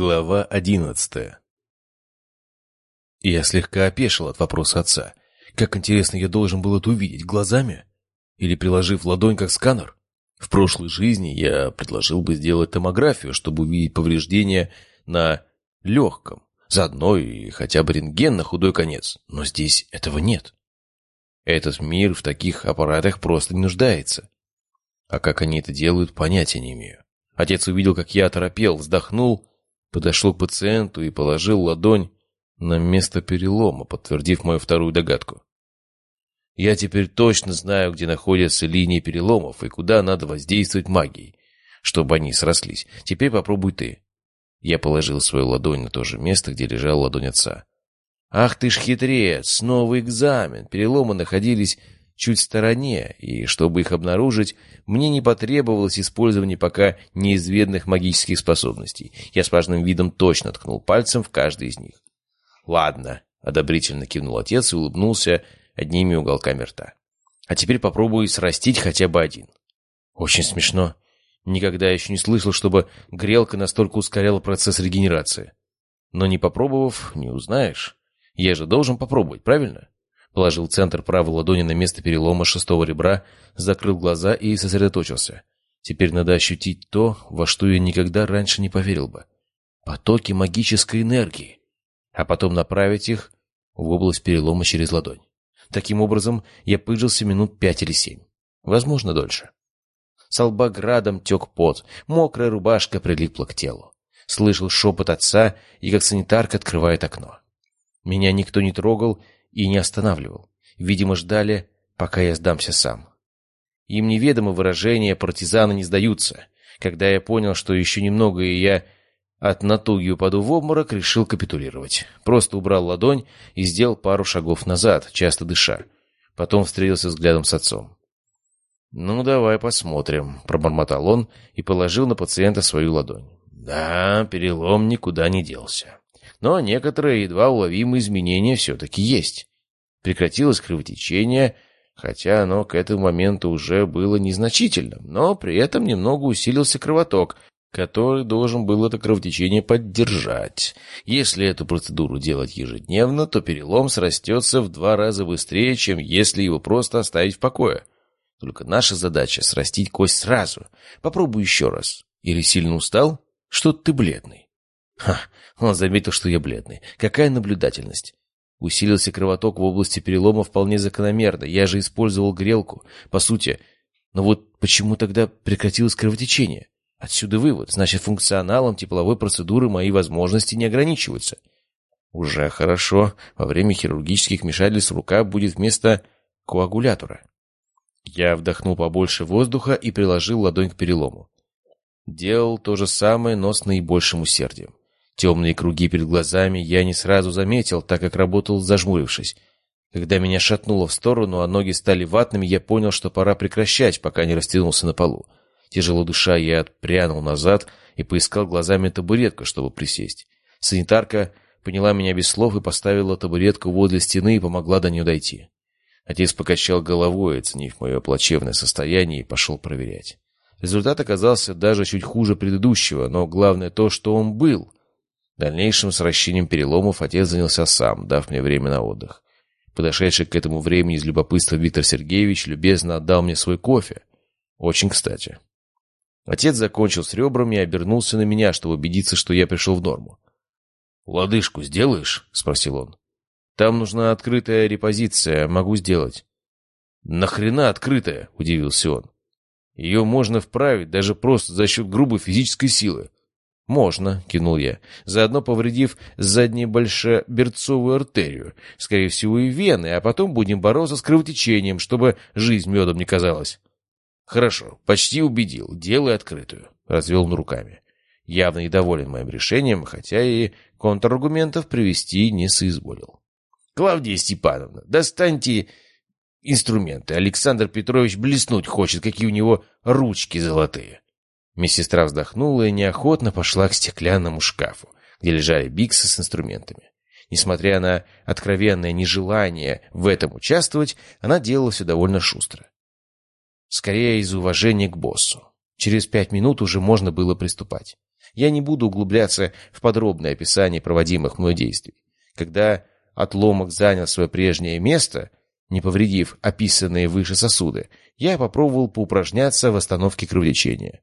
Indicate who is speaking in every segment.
Speaker 1: Глава одиннадцатая Я слегка опешил от вопроса отца. Как интересно, я должен был это увидеть глазами? Или приложив ладонь как сканер? В прошлой жизни я предложил бы сделать томографию, чтобы увидеть повреждения на легком, заодно и хотя бы рентген на худой конец. Но здесь этого нет. Этот мир в таких аппаратах просто не нуждается. А как они это делают, понятия не имею. Отец увидел, как я оторопел, вздохнул подошел к пациенту и положил ладонь на место перелома, подтвердив мою вторую догадку. Я теперь точно знаю, где находятся линии переломов и куда надо воздействовать магией, чтобы они срослись. Теперь попробуй ты. Я положил свою ладонь на то же место, где лежала ладонь отца. Ах ты ж хитрец, снова экзамен. Переломы находились чуть в стороне, и чтобы их обнаружить, мне не потребовалось использование пока неизведанных магических способностей. Я с важным видом точно ткнул пальцем в каждый из них. «Ладно», — одобрительно кивнул отец и улыбнулся одними уголками рта. «А теперь попробую срастить хотя бы один». «Очень смешно. Никогда еще не слышал, чтобы грелка настолько ускоряла процесс регенерации. Но не попробовав, не узнаешь. Я же должен попробовать, правильно?» Положил центр правой ладони на место перелома шестого ребра, закрыл глаза и сосредоточился. Теперь надо ощутить то, во что я никогда раньше не поверил бы. Потоки магической энергии. А потом направить их в область перелома через ладонь. Таким образом, я пыжился минут пять или семь. Возможно, дольше. С лба тек пот, мокрая рубашка прилипла к телу. Слышал шепот отца и как санитарка открывает окно. Меня никто не трогал, и не останавливал. Видимо, ждали, пока я сдамся сам. Им неведомо выражение «партизаны не сдаются». Когда я понял, что еще немного, и я от натуги упаду в обморок, решил капитулировать. Просто убрал ладонь и сделал пару шагов назад, часто дыша. Потом встретился взглядом с отцом. «Ну, давай посмотрим», — пробормотал он и положил на пациента свою ладонь. «Да, перелом никуда не делся но некоторые едва уловимые изменения все-таки есть. Прекратилось кровотечение, хотя оно к этому моменту уже было незначительным, но при этом немного усилился кровоток, который должен был это кровотечение поддержать. Если эту процедуру делать ежедневно, то перелом срастется в два раза быстрее, чем если его просто оставить в покое. Только наша задача — срастить кость сразу. Попробуй еще раз. Или сильно устал? Что-то ты бледный. Ха, он заметил, что я бледный. Какая наблюдательность. Усилился кровоток в области перелома вполне закономерно. Я же использовал грелку. По сути. Но вот почему тогда прекратилось кровотечение? Отсюда вывод. Значит, функционалом тепловой процедуры мои возможности не ограничиваются. Уже хорошо. Во время хирургических вмешательств рука будет вместо коагулятора. Я вдохнул побольше воздуха и приложил ладонь к перелому. Делал то же самое, но с наибольшим усердием. Темные круги перед глазами я не сразу заметил, так как работал зажмурившись. Когда меня шатнуло в сторону, а ноги стали ватными, я понял, что пора прекращать, пока не растянулся на полу. Тяжело дыша, я отпрянул назад и поискал глазами табуретку, чтобы присесть. Санитарка поняла меня без слов и поставила табуретку возле стены и помогла до нее дойти. Отец покачал головой, оценив мое плачевное состояние, и пошел проверять. Результат оказался даже чуть хуже предыдущего, но главное то, что он был — Дальнейшим сращением переломов отец занялся сам, дав мне время на отдых. Подошедший к этому времени из любопытства Виктор Сергеевич любезно отдал мне свой кофе. Очень кстати. Отец закончил с ребрами и обернулся на меня, чтобы убедиться, что я пришел в норму. «Лодыжку сделаешь?» — спросил он. «Там нужна открытая репозиция, могу сделать». «Нахрена открытая?» — удивился он. «Ее можно вправить даже просто за счет грубой физической силы. «Можно», — кинул я, заодно повредив заднюю большеберцовую артерию, скорее всего и вены, а потом будем бороться с кровотечением, чтобы жизнь медом не казалась. «Хорошо, почти убедил, делай открытую», — развел он руками. Явно недоволен моим решением, хотя и контраргументов привести не соизволил. «Клавдия Степановна, достаньте инструменты. Александр Петрович блеснуть хочет, какие у него ручки золотые». Медсестра вздохнула и неохотно пошла к стеклянному шкафу, где лежали биксы с инструментами. Несмотря на откровенное нежелание в этом участвовать, она делала все довольно шустро. Скорее из уважения к боссу. Через пять минут уже можно было приступать. Я не буду углубляться в подробное описание проводимых мной действий. Когда отломок занял свое прежнее место, не повредив описанные выше сосуды, я попробовал поупражняться в остановке кровотечения.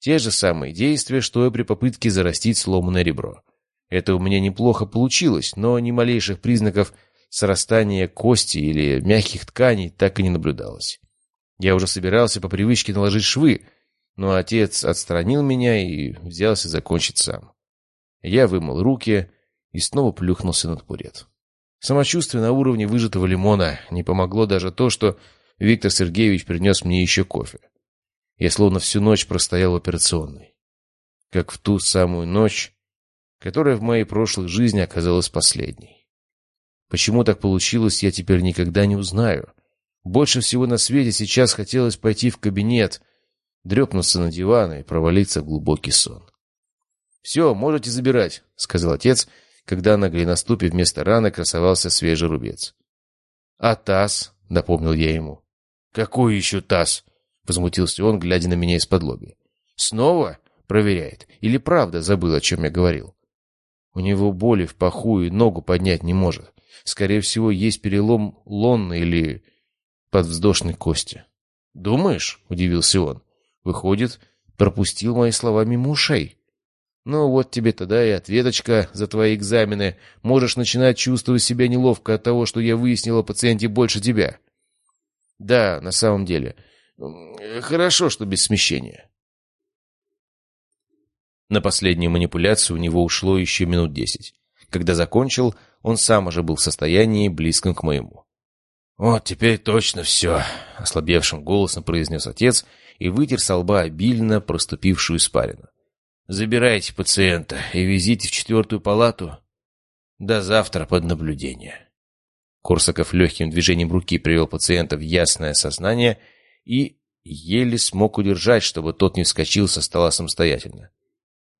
Speaker 1: Те же самые действия, что и при попытке зарастить сломанное ребро. Это у меня неплохо получилось, но ни малейших признаков срастания кости или мягких тканей так и не наблюдалось. Я уже собирался по привычке наложить швы, но отец отстранил меня и взялся закончить сам. Я вымыл руки и снова плюхнулся на табурет. Самочувствие на уровне выжатого лимона не помогло даже то, что Виктор Сергеевич принес мне еще кофе. Я словно всю ночь простоял в операционной. Как в ту самую ночь, которая в моей прошлой жизни оказалась последней. Почему так получилось, я теперь никогда не узнаю. Больше всего на свете сейчас хотелось пойти в кабинет, дрепнуться на диван и провалиться в глубокий сон. «Все, можете забирать», — сказал отец, когда на голеноступе вместо раны красовался свежий рубец. «А таз?» — напомнил я ему. «Какой еще таз?» — возмутился он, глядя на меня из-под лоби. «Снова?» — проверяет. «Или правда забыл, о чем я говорил?» У него боли в паху и ногу поднять не может. Скорее всего, есть перелом лонной или подвздошной кости. «Думаешь?» — удивился он. «Выходит, пропустил мои слова мимо ушей». Ну вот тебе тогда и ответочка за твои экзамены. Можешь начинать чувствовать себя неловко от того, что я выяснил о пациенте больше тебя. Да, на самом деле. Хорошо, что без смещения. На последнюю манипуляцию у него ушло еще минут десять. Когда закончил, он сам уже был в состоянии, близком к моему. «Вот теперь точно все», — ослабевшим голосом произнес отец и вытер со лба обильно проступившую испарину. Забирайте пациента и везите в четвертую палату до завтра под наблюдение. Корсаков легким движением руки привел пациента в ясное сознание и еле смог удержать, чтобы тот не вскочил со стола самостоятельно.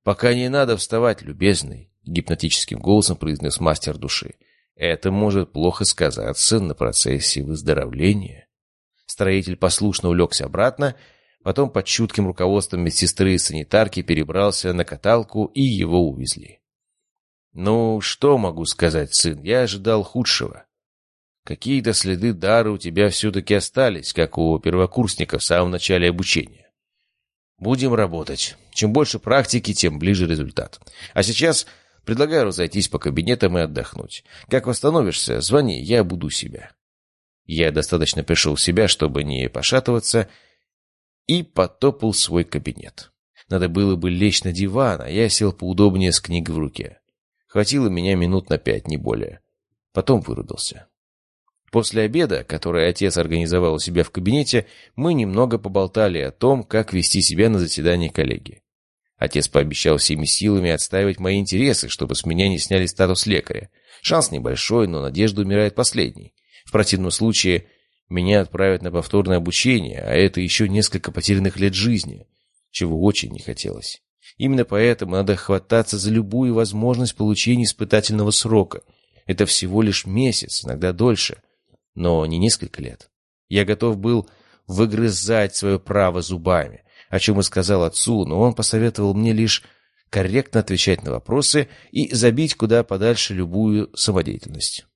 Speaker 1: «Пока не надо вставать, любезный», — гипнотическим голосом произнес мастер души. «Это может плохо сказаться на процессе выздоровления». Строитель послушно улегся обратно Потом под чутким руководством медсестры и санитарки перебрался на каталку, и его увезли. «Ну, что могу сказать, сын, я ожидал худшего. Какие-то следы дара у тебя все-таки остались, как у первокурсника в самом начале обучения. Будем работать. Чем больше практики, тем ближе результат. А сейчас предлагаю разойтись по кабинетам и отдохнуть. Как восстановишься, звони, я буду себя». Я достаточно пришел в себя, чтобы не пошатываться, и потопал свой кабинет. Надо было бы лечь на диван, а я сел поудобнее с книгой в руке. Хватило меня минут на пять, не более. Потом вырубился. После обеда, который отец организовал у себя в кабинете, мы немного поболтали о том, как вести себя на заседании коллеги. Отец пообещал всеми силами отстаивать мои интересы, чтобы с меня не сняли статус лекаря. Шанс небольшой, но надежда умирает последней. В противном случае меня отправят на повторное обучение, а это еще несколько потерянных лет жизни, чего очень не хотелось. Именно поэтому надо хвататься за любую возможность получения испытательного срока. Это всего лишь месяц, иногда дольше, но не несколько лет. Я готов был выгрызать свое право зубами, о чем и сказал отцу, но он посоветовал мне лишь корректно отвечать на вопросы и забить куда подальше любую самодеятельность.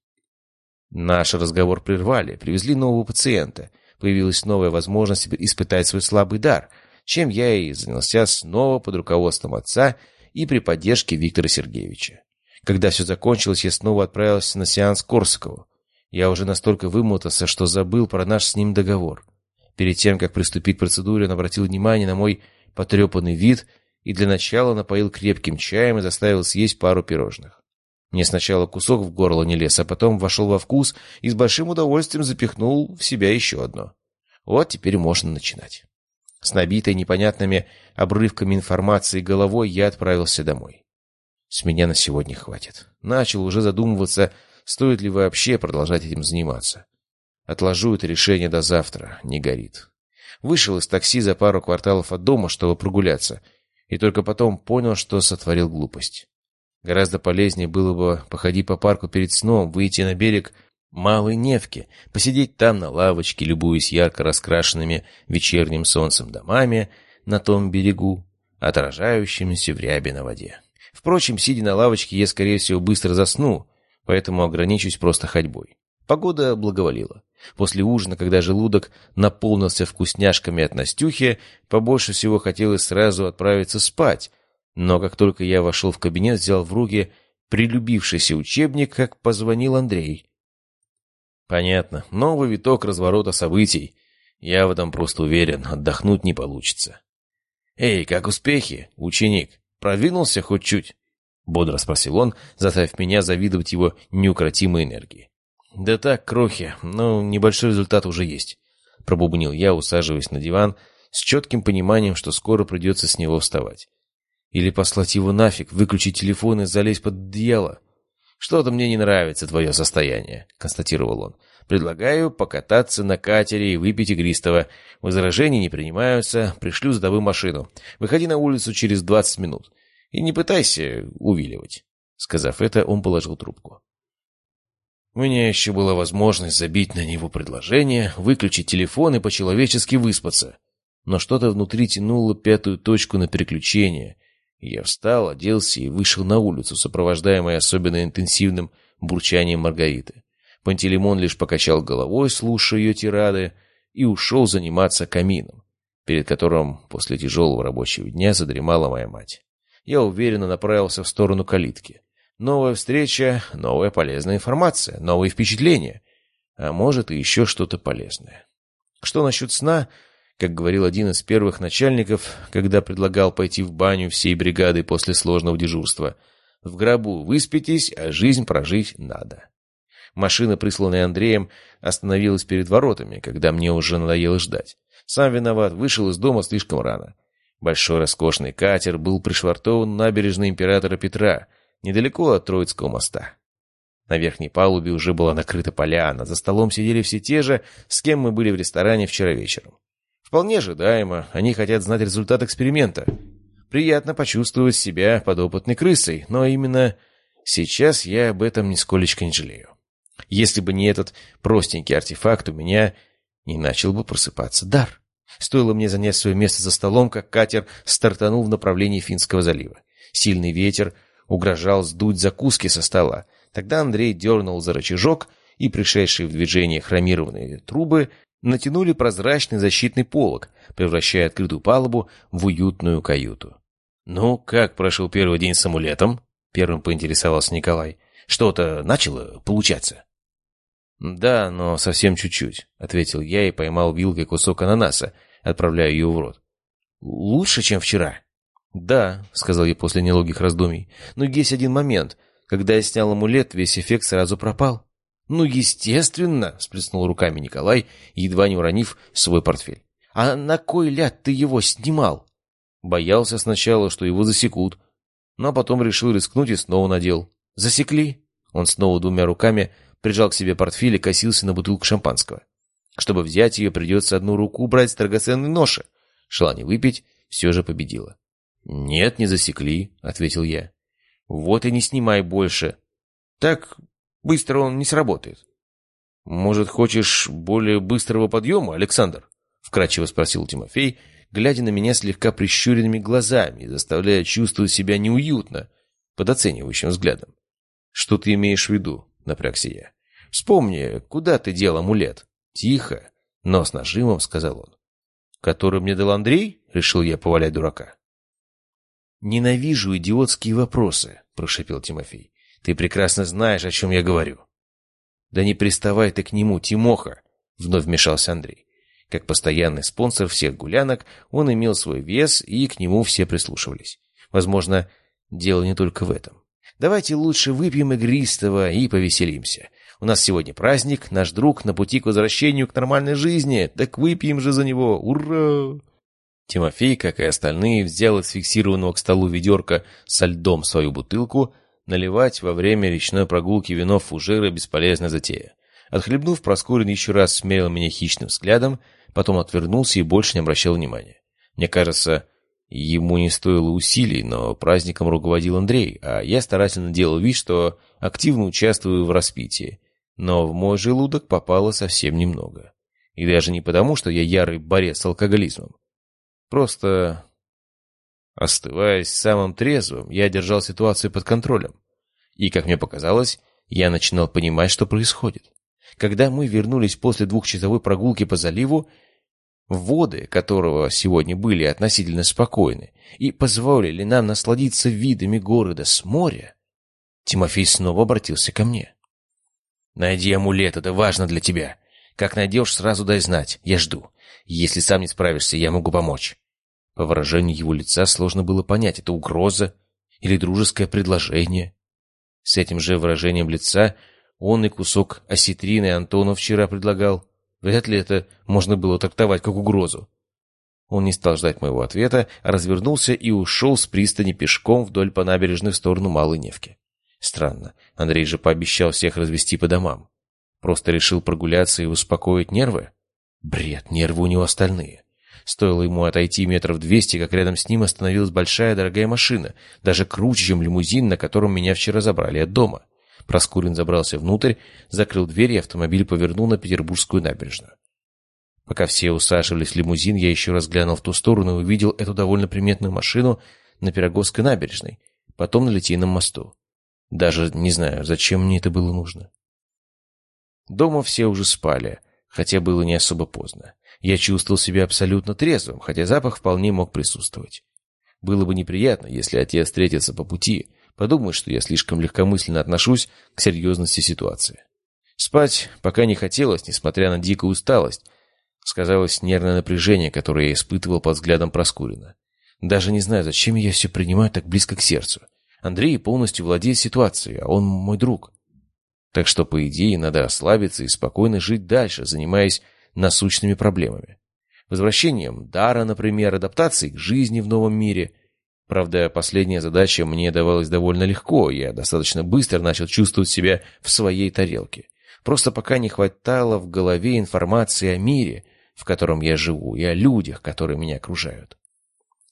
Speaker 1: Наш разговор прервали, привезли нового пациента. Появилась новая возможность испытать свой слабый дар, чем я и занялся снова под руководством отца и при поддержке Виктора Сергеевича. Когда все закончилось, я снова отправился на сеанс Корсакову. Я уже настолько вымотался, что забыл про наш с ним договор. Перед тем, как приступить к процедуре, он обратил внимание на мой потрепанный вид и для начала напоил крепким чаем и заставил съесть пару пирожных. Мне сначала кусок в горло не лез, а потом вошел во вкус и с большим удовольствием запихнул в себя еще одно. Вот теперь можно начинать. С набитой непонятными обрывками информации головой я отправился домой. С меня на сегодня хватит. Начал уже задумываться, стоит ли вообще продолжать этим заниматься. Отложу это решение до завтра, не горит. Вышел из такси за пару кварталов от дома, чтобы прогуляться, и только потом понял, что сотворил глупость. Гораздо полезнее было бы походить по парку перед сном, выйти на берег Малой Невки, посидеть там на лавочке, любуясь ярко раскрашенными вечерним солнцем домами на том берегу, отражающимся в рябе на воде. Впрочем, сидя на лавочке, я, скорее всего, быстро засну, поэтому ограничусь просто ходьбой. Погода благоволила. После ужина, когда желудок наполнился вкусняшками от Настюхи, побольше всего хотелось сразу отправиться спать. Но как только я вошел в кабинет, взял в руки прилюбившийся учебник, как позвонил Андрей. Понятно. Новый виток разворота событий. Я в этом просто уверен, отдохнуть не получится. «Эй, как успехи, ученик? Продвинулся хоть чуть?» Бодро спросил он, заставив меня завидовать его неукротимой энергии. «Да так, крохи, но небольшой результат уже есть», — пробубнил я, усаживаясь на диван, с четким пониманием, что скоро придется с него вставать. «Или послать его нафиг, выключить телефон и залезть под одеяло?» «Что-то мне не нравится твое состояние», — констатировал он. «Предлагаю покататься на катере и выпить игристого. Возражений не принимаются, пришлю за машину. Выходи на улицу через двадцать минут. И не пытайся увиливать». Сказав это, он положил трубку. У меня еще была возможность забить на него предложение, выключить телефон и по-человечески выспаться. Но что-то внутри тянуло пятую точку на переключение. Я встал, оделся и вышел на улицу, сопровождаемый особенно интенсивным бурчанием Маргариты. Пантелеймон лишь покачал головой, слушая ее тирады, и ушел заниматься камином, перед которым после тяжелого рабочего дня задремала моя мать. Я уверенно направился в сторону калитки. Новая встреча, новая полезная информация, новые впечатления. А может, и еще что-то полезное. Что насчет сна? Как говорил один из первых начальников, когда предлагал пойти в баню всей бригады после сложного дежурства. В гробу выспитесь, а жизнь прожить надо. Машина, присланная Андреем, остановилась перед воротами, когда мне уже надоело ждать. Сам виноват, вышел из дома слишком рано. Большой роскошный катер был пришвартован на набережной императора Петра — недалеко от Троицкого моста. На верхней палубе уже была накрыта поляна, за столом сидели все те же, с кем мы были в ресторане вчера вечером. Вполне ожидаемо, они хотят знать результат эксперимента. Приятно почувствовать себя подопытной крысой, но именно сейчас я об этом нисколечко не жалею. Если бы не этот простенький артефакт, у меня не начал бы просыпаться дар. Стоило мне занять свое место за столом, как катер стартанул в направлении Финского залива. Сильный ветер угрожал сдуть закуски со стола. Тогда Андрей дернул за рычажок, и пришедшие в движение хромированные трубы натянули прозрачный защитный полог, превращая открытую палубу в уютную каюту. «Ну, как прошел первый день с амулетом?» — первым поинтересовался Николай. «Что-то начало получаться?» «Да, но совсем чуть-чуть», — ответил я и поймал вилкой кусок ананаса, отправляя ее в рот. «Лучше, чем вчера?» «Да», — сказал я после нелогих раздумий, — «но есть один момент. Когда я снял амулет, весь эффект сразу пропал». «Ну, естественно», — сплеснул руками Николай, едва не уронив свой портфель. «А на кой ляд ты его снимал?» Боялся сначала, что его засекут, но потом решил рискнуть и снова надел. «Засекли?» Он снова двумя руками прижал к себе портфель и косился на бутылку шампанского. Чтобы взять ее, придется одну руку убрать с драгоценной ноши. Желание выпить все же победило. «Нет, не засекли», — ответил я. «Вот и не снимай больше. Так быстро он не сработает». «Может, хочешь более быстрого подъема, Александр?» — вкратчиво спросил Тимофей, глядя на меня слегка прищуренными глазами и заставляя чувствовать себя неуютно, под оценивающим взглядом. «Что ты имеешь в виду?» — напрягся я. «Вспомни, куда ты дел амулет?» «Тихо, но с нажимом», — сказал он. «Который мне дал Андрей?» — решил я повалять дурака. «Ненавижу идиотские вопросы», — прошепел Тимофей. «Ты прекрасно знаешь, о чем я говорю». «Да не приставай ты к нему, Тимоха!» — вновь вмешался Андрей. Как постоянный спонсор всех гулянок, он имел свой вес, и к нему все прислушивались. Возможно, дело не только в этом. «Давайте лучше выпьем игристого и повеселимся. У нас сегодня праздник, наш друг на пути к возвращению к нормальной жизни. Так выпьем же за него! Ура!» Тимофей, как и остальные, взял из фиксированного к столу ведерка со льдом свою бутылку. Наливать во время речной прогулки вино фужеры — бесполезная затея. Отхлебнув, Проскурин еще раз смерил меня хищным взглядом, потом отвернулся и больше не обращал внимания. Мне кажется, ему не стоило усилий, но праздником руководил Андрей, а я старательно делал вид, что активно участвую в распитии. Но в мой желудок попало совсем немного. И даже не потому, что я ярый борец с алкоголизмом. Просто Остываясь самым трезвым, я держал ситуацию под контролем. И, как мне показалось, я начинал понимать, что происходит. Когда мы вернулись после двухчасовой прогулки по заливу, воды которого сегодня были относительно спокойны и позволили нам насладиться видами города с моря, Тимофей снова обратился ко мне. «Найди амулет, это важно для тебя. Как найдешь, сразу дай знать, я жду. Если сам не справишься, я могу помочь». По выражению его лица сложно было понять, это угроза или дружеское предложение. С этим же выражением лица он и кусок осетрины Антону вчера предлагал. Вряд ли это можно было трактовать как угрозу. Он не стал ждать моего ответа, развернулся и ушел с пристани пешком вдоль по набережной в сторону Малой Невки. Странно, Андрей же пообещал всех развести по домам. Просто решил прогуляться и успокоить нервы? Бред, нервы у него остальные. Стоило ему отойти метров двести, как рядом с ним остановилась большая дорогая машина, даже круче, чем лимузин, на котором меня вчера забрали от дома. Проскурин забрался внутрь, закрыл дверь, и автомобиль повернул на Петербургскую набережную. Пока все усаживались в лимузин, я еще раз глянул в ту сторону и увидел эту довольно приметную машину на Пироговской набережной, потом на Литейном мосту. Даже не знаю, зачем мне это было нужно. Дома все уже спали, хотя было не особо поздно. Я чувствовал себя абсолютно трезвым, хотя запах вполне мог присутствовать. Было бы неприятно, если отец встретится по пути, подумает, что я слишком легкомысленно отношусь к серьезности ситуации. Спать пока не хотелось, несмотря на дикую усталость. Сказалось нервное напряжение, которое я испытывал под взглядом Проскурина. Даже не знаю, зачем я все принимаю так близко к сердцу. Андрей полностью владеет ситуацией, а он мой друг. Так что, по идее, надо ослабиться и спокойно жить дальше, занимаясь насущными проблемами. Возвращением дара, например, адаптацией к жизни в новом мире. Правда, последняя задача мне давалась довольно легко, я достаточно быстро начал чувствовать себя в своей тарелке. Просто пока не хватало в голове информации о мире, в котором я живу, и о людях, которые меня окружают.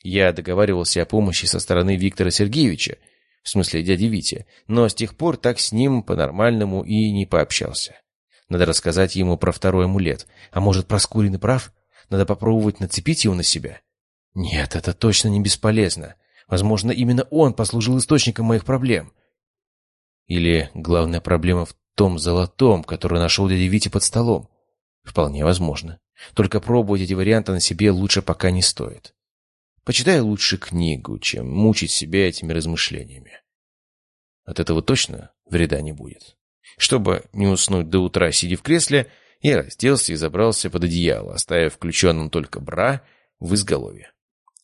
Speaker 1: Я договаривался о помощи со стороны Виктора Сергеевича, в смысле дяди Вити, но с тех пор так с ним по-нормальному и не пообщался. Надо рассказать ему про второй амулет. А может, Проскурин и прав? Надо попробовать нацепить его на себя? Нет, это точно не бесполезно. Возможно, именно он послужил источником моих проблем. Или главная проблема в том золотом, который нашел дядя Витя под столом? Вполне возможно. Только пробовать эти варианты на себе лучше пока не стоит. Почитай лучше книгу, чем мучить себя этими размышлениями. От этого точно вреда не будет. Чтобы не уснуть до утра, сидя в кресле, я разделся и забрался под одеяло, оставив включенным только бра в изголовье.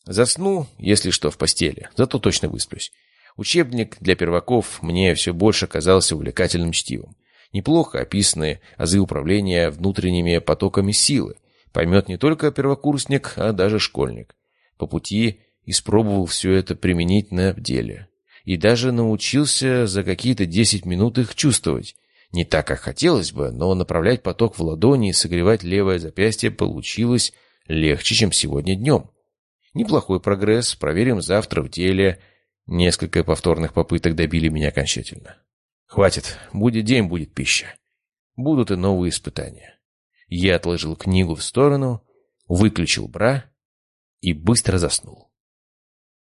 Speaker 1: Засну, если что, в постели, зато точно высплюсь. Учебник для перваков мне все больше казался увлекательным чтивом. Неплохо описанные азы управления внутренними потоками силы. Поймет не только первокурсник, а даже школьник. По пути испробовал все это применить на деле. И даже научился за какие-то десять минут их чувствовать. Не так, как хотелось бы, но направлять поток в ладони и согревать левое запястье получилось легче, чем сегодня днем. Неплохой прогресс, проверим завтра в деле. Несколько повторных попыток добили меня окончательно. Хватит, будет день, будет пища. Будут и новые испытания. Я отложил книгу в сторону, выключил бра и быстро заснул.